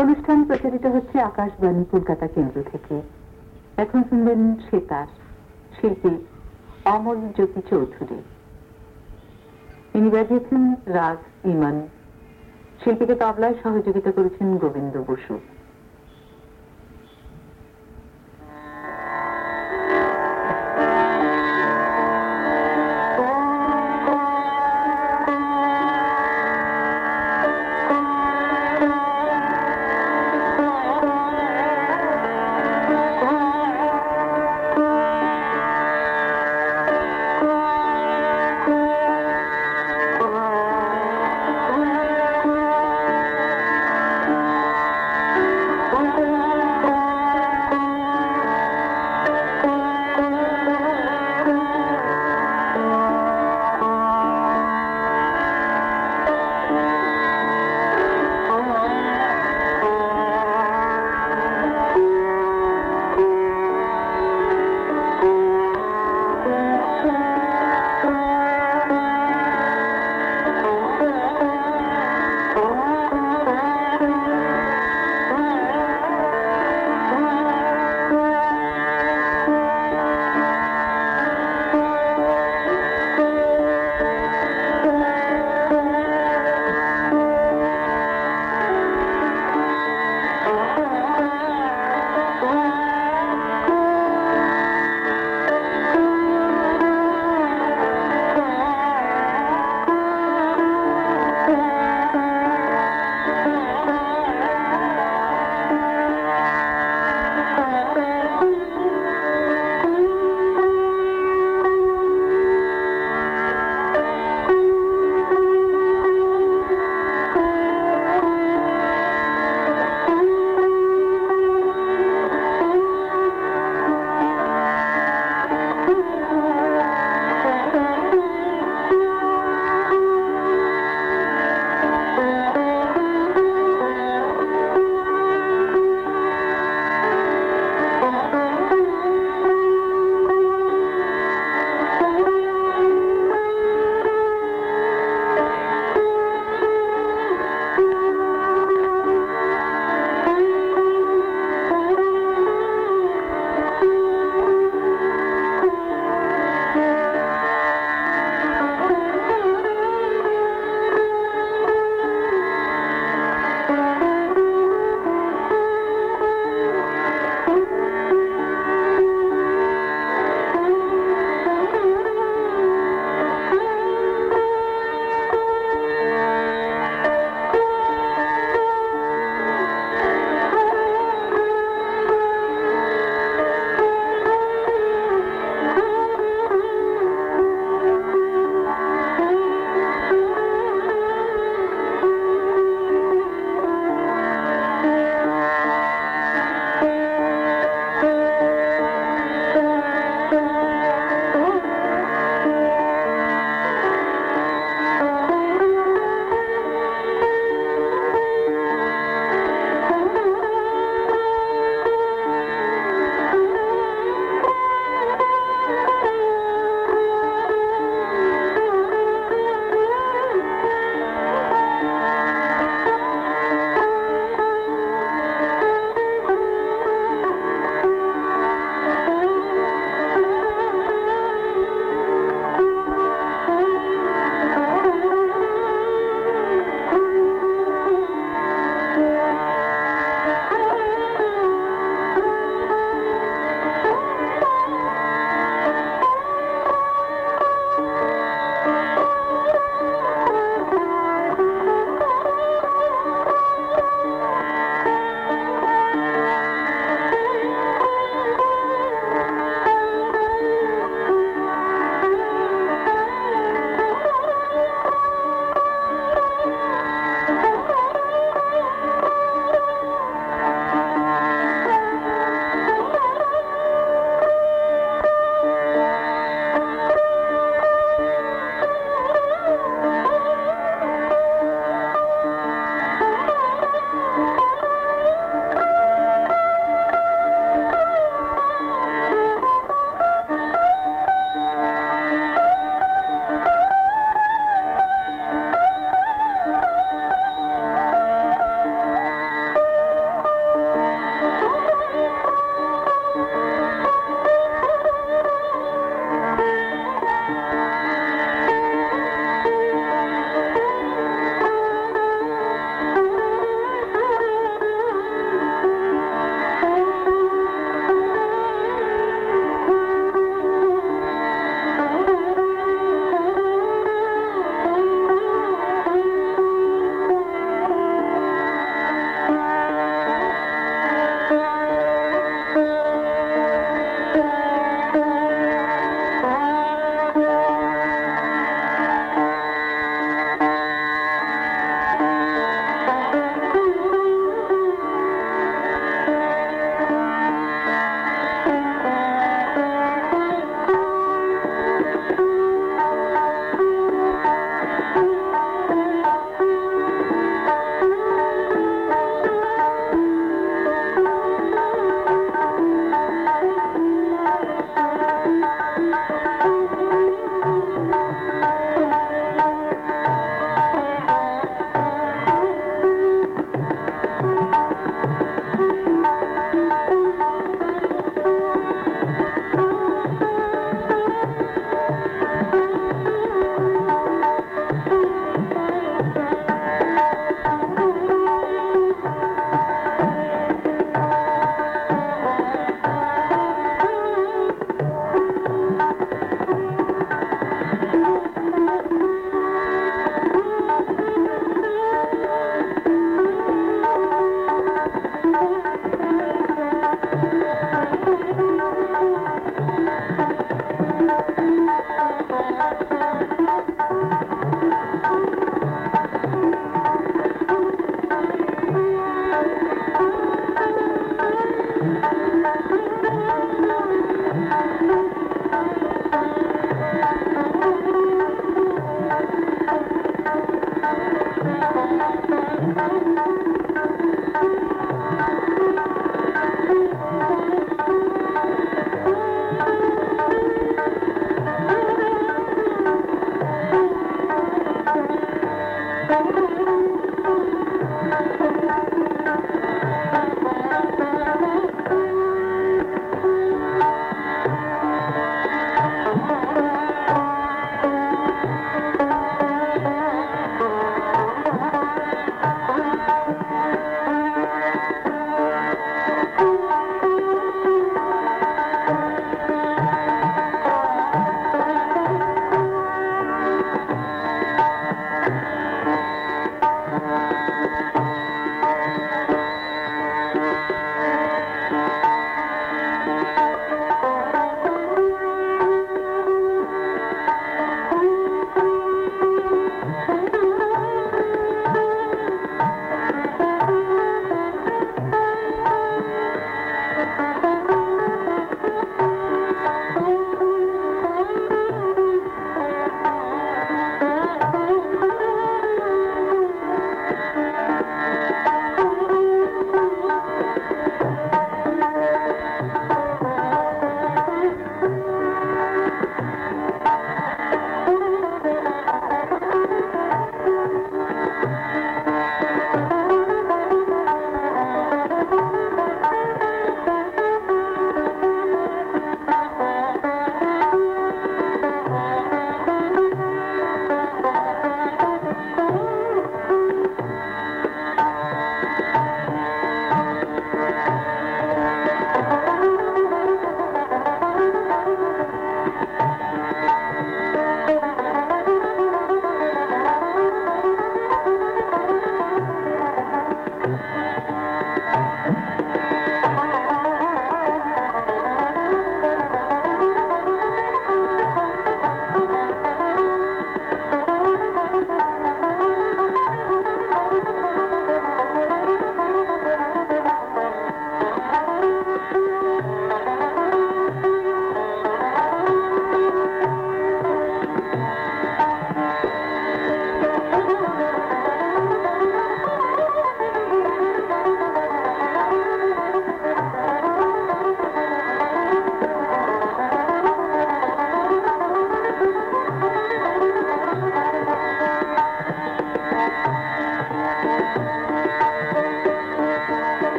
অনুষ্ঠান প্রচারিত হচ্ছে আকাশবাণী কলকাতা কেন্দ্র থেকে। এখন শুনবেন সেতার শিল্পী অমল জ্যোতি চৌধুরী। তিনি বাজিয়েছেন রাজ ইমান। শিল্পীকে তবলায় সহযোগিতা করেছেন গোবিন্দ বসু।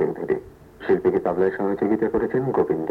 চৌধুরী শিল্পীকে তাবলায় সহযোগিতা করেছেন গোবিন্দ।